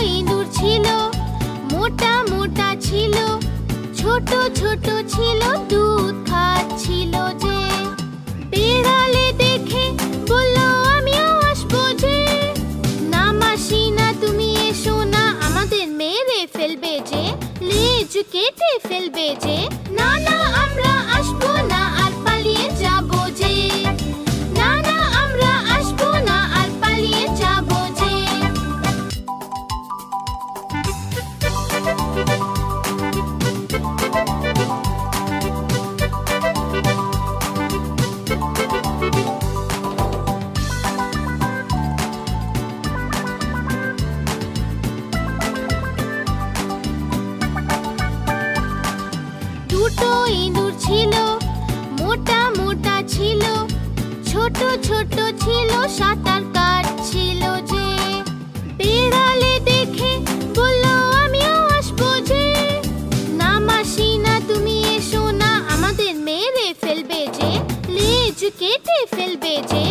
ইঁদুর ছিল, মোটা মোটা ছিল, ছোট ছোট ছিল, দুধ খাচ্ছিল যে। বিড়ালে দেখে বলল, আমিও আসব যে। না মাসি, না তুমি এসো না, আমাদের মেরে ফেলবে যে, লেজ কেটে ফেলবে যে। না না, আমরা আসব না। ছিল সাঁতার কাটছিল যে। বিড়ালে দেখে বলল, আমিও আসব যে। না মাসি, না তুমি এসো, না আমাদের মেরে ফেলবে যে, লেজ কেটে ফেলবে যে।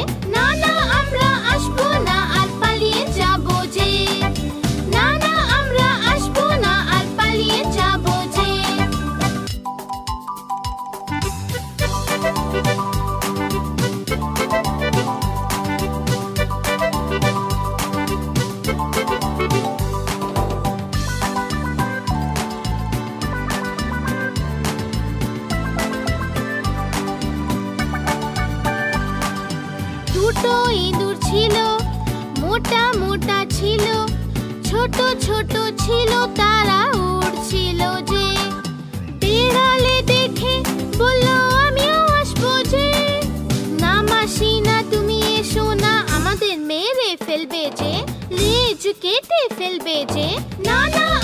যে না না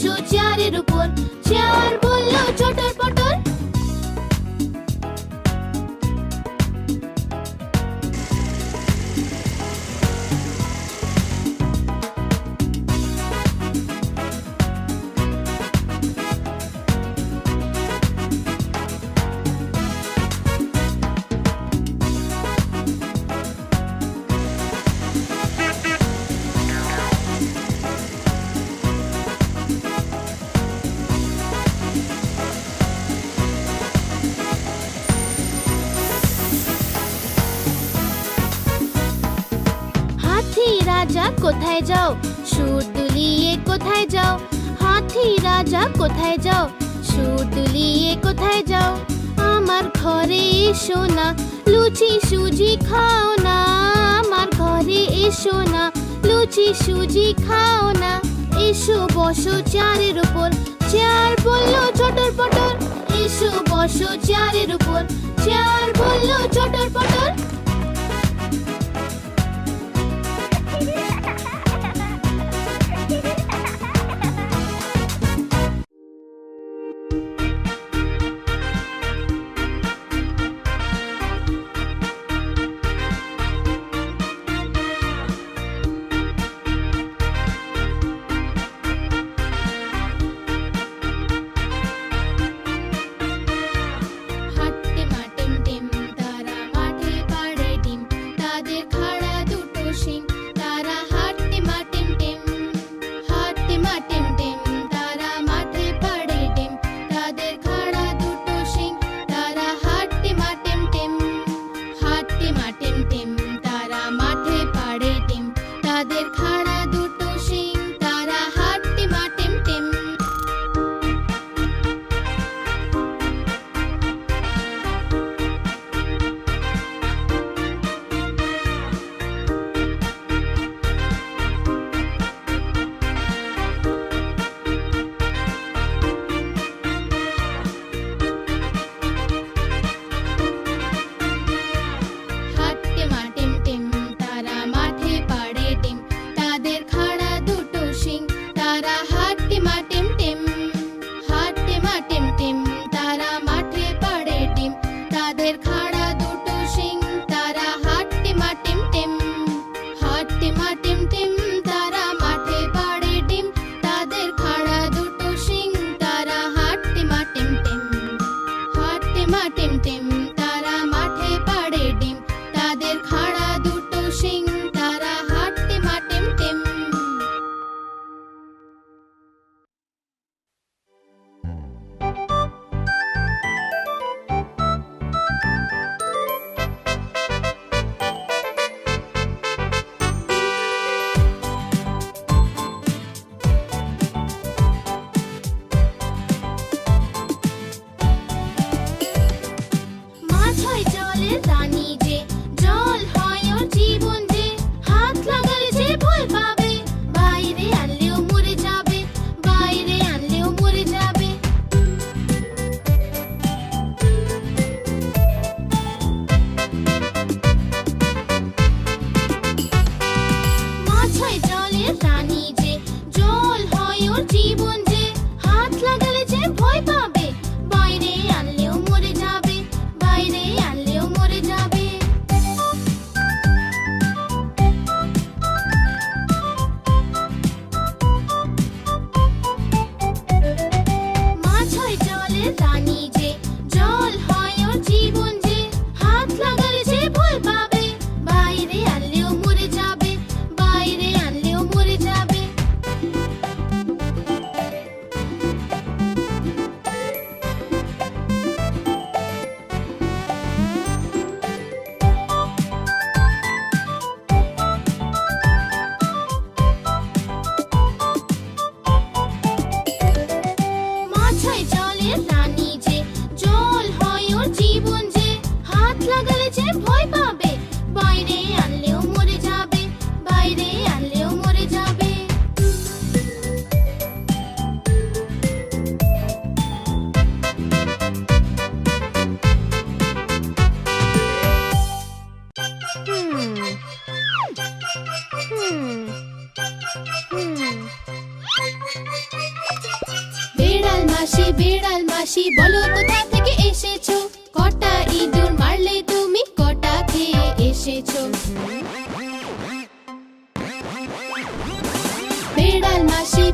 সূর্যারের উপর চেয়ারের উপর। চেয়ার বলল ছোটর পটর এসো বসো চেয়ারের উপর। চেয়ার বলল ছোটর পটর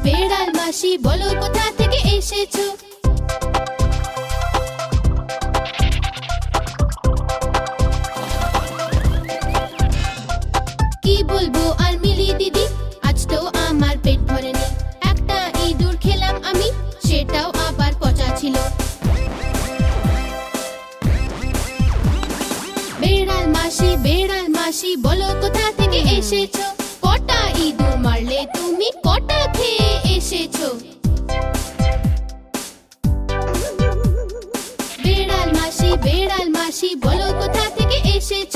বেড়াল মাসি, বলো কোথা থেকে এসেছ? কি বলব আর মিলি দিদি, আজ তো আমার পেট ভরেনি। একটা ইঁদুর খেলাম আমি, সেটাও আবার পচা ছিল। বেড়াল মাসি বেড়াল মাসি, বলো কোথা থেকে এসেছ? কটা ইঁদুর মারলে তুমি? কটা এসেছ বেড়াল মাসি বেড়াল মাসি বলো কোথা থেকে এসেছ?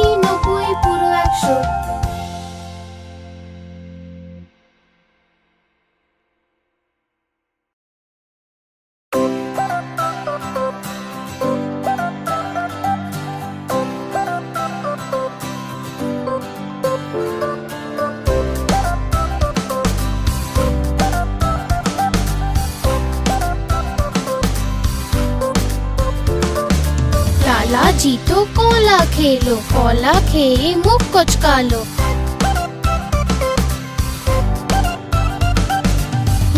আশি নব্বই পুরো একশো। কলা খেয়ে মুখ কচকালো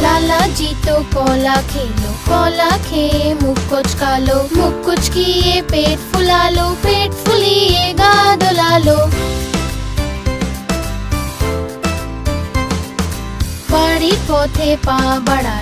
লালা জি তো কলা খেলো কলা খেয়ে মুখ কচকালো মুখ কুচকিয়ে পেট ফুলালো পেট ফুলিয়ে গা দোলালো বাড়ির পথে পা বাড়ালো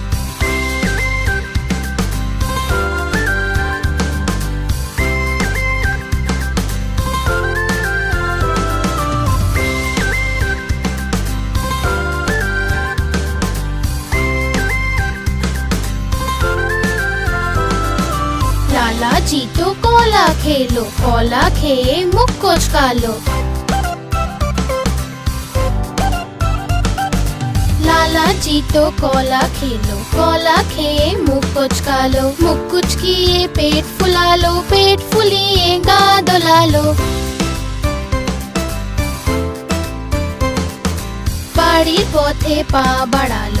কলা খেয়ে মুখ কোচকালো লালাজি তো কলা খেলো কলা খেয়ে মুখ কোচকালো মুখ কুচকিয়ে পেট ফুলালো পেট ফুলিয়ে গা দোলালো বাড়ির পথে পা বাড়ালো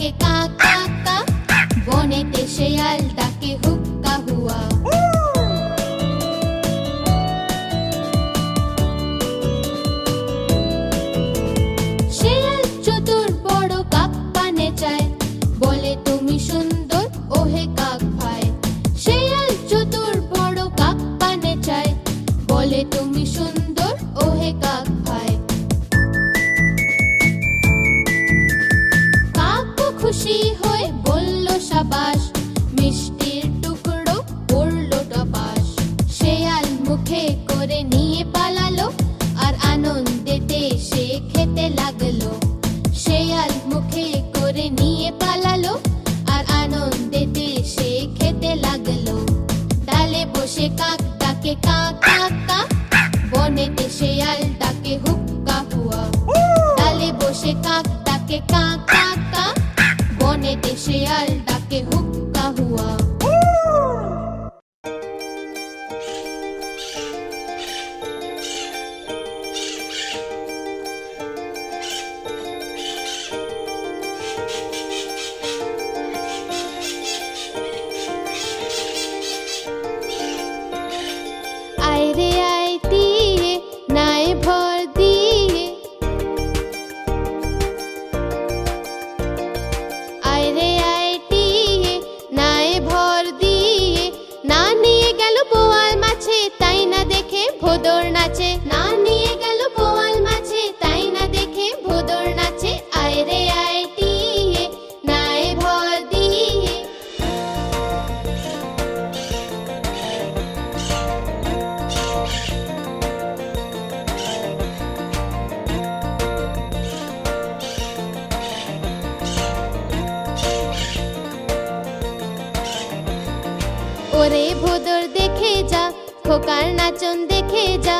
ডাকে কাকা কাক। কাক বনেতে শেয়াল ডাকে হুক get hooked. ওরে ভোদর দেখে যা খোকার নাচন দেখে যা।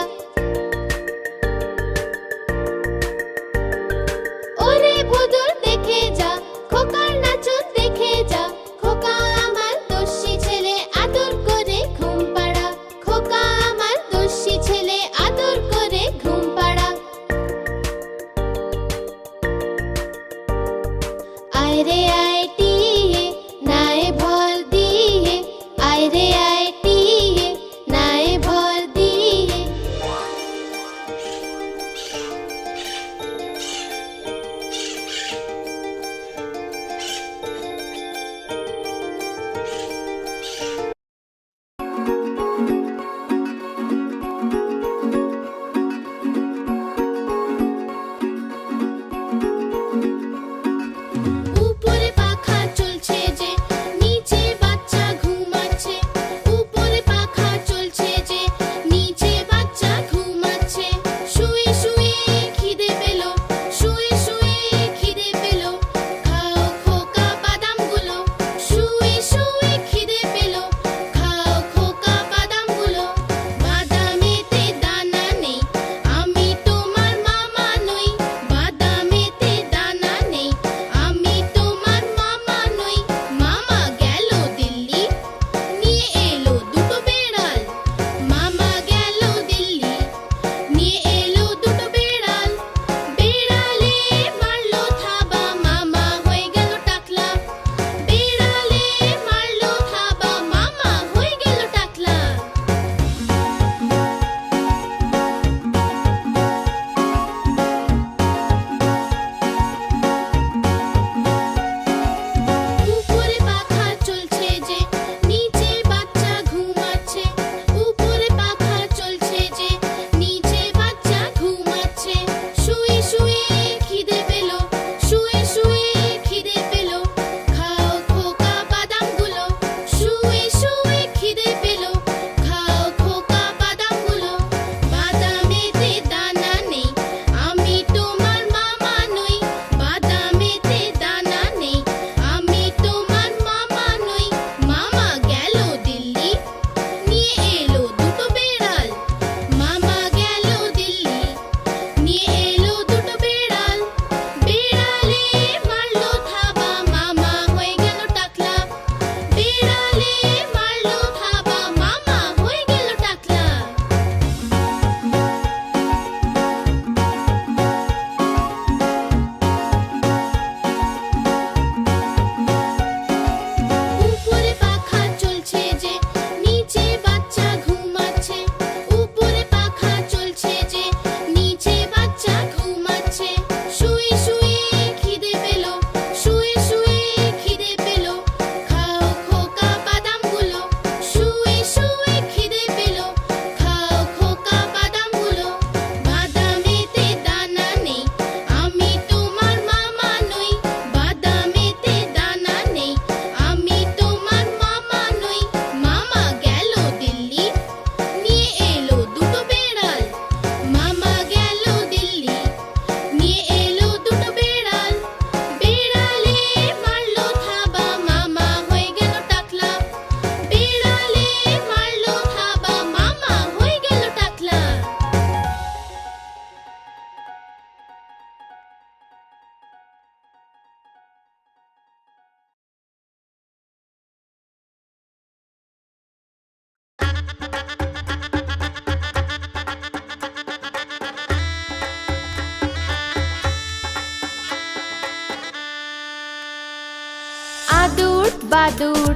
বাদুর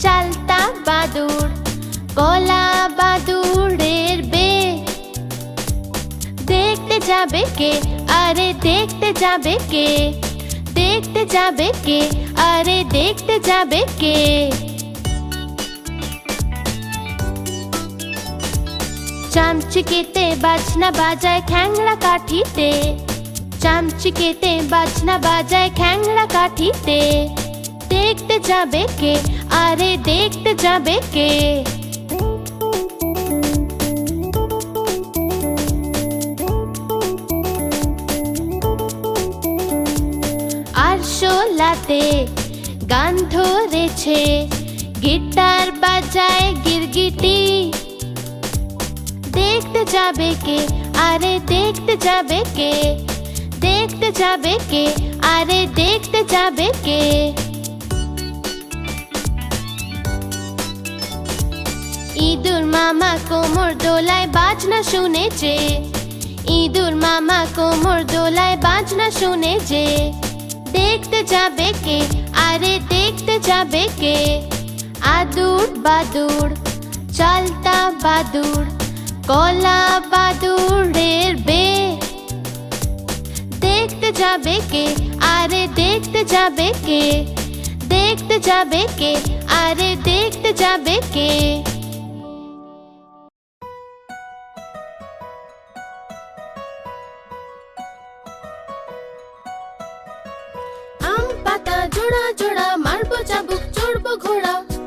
চালতা বাদুর কলা বাদুরের বে। দেখতে যাবে কে? আরে দেখতে যাবে কে? দেখতে যাবে কে? আরে দেখতে যাবে কে? চামচিকেতে বাজনা বাজায় খ্যাংড়া কাঠিতে। চামচিকেতে বাজনা বাজায় খ্যাংড়া কাঠিতে। দেখতে যাবে কে? আরে দেখতে যাবে কে? আর শোলাতে গান ধরেছে, গিটার বাজায় গিরগিটি। দেখতে যাবে কে? আরে দেখতে যাবে কে? দেখতে যাবে কে? আরে দেখতে যাবে কে? ইঁদুর মামা কোমর দোলায় বাজনা শুনেছে। ইঁদুর মামা কোমর দোলায় বাজনা শুনেছে। দেখতে যাবে কে? আরে দেখতে যাবে কে? আদুর বাদুর, চালতা বাদুর, কলা বাদুরের বে দেখতে যাবে কে? আরে দেখতে যাবে কে? দেখতে যাবে কে? আরে দেখতে যাবে কে? 扣了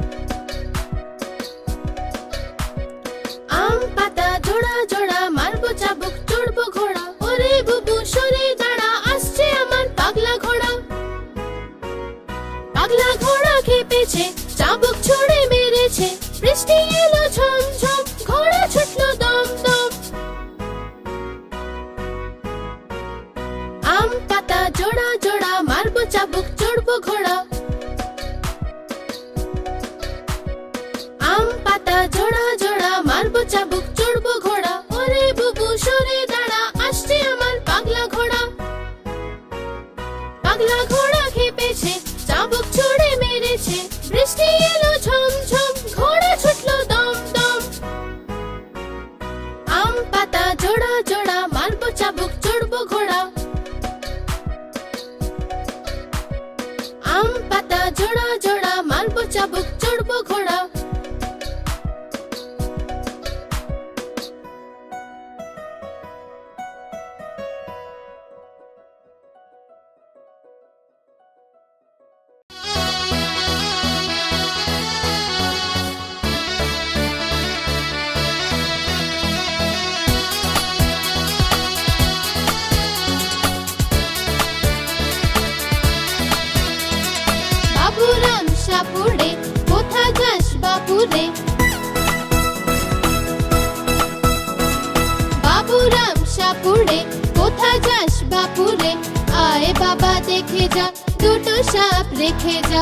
বাবা দেখে যা দুটো সাপ রেখে যা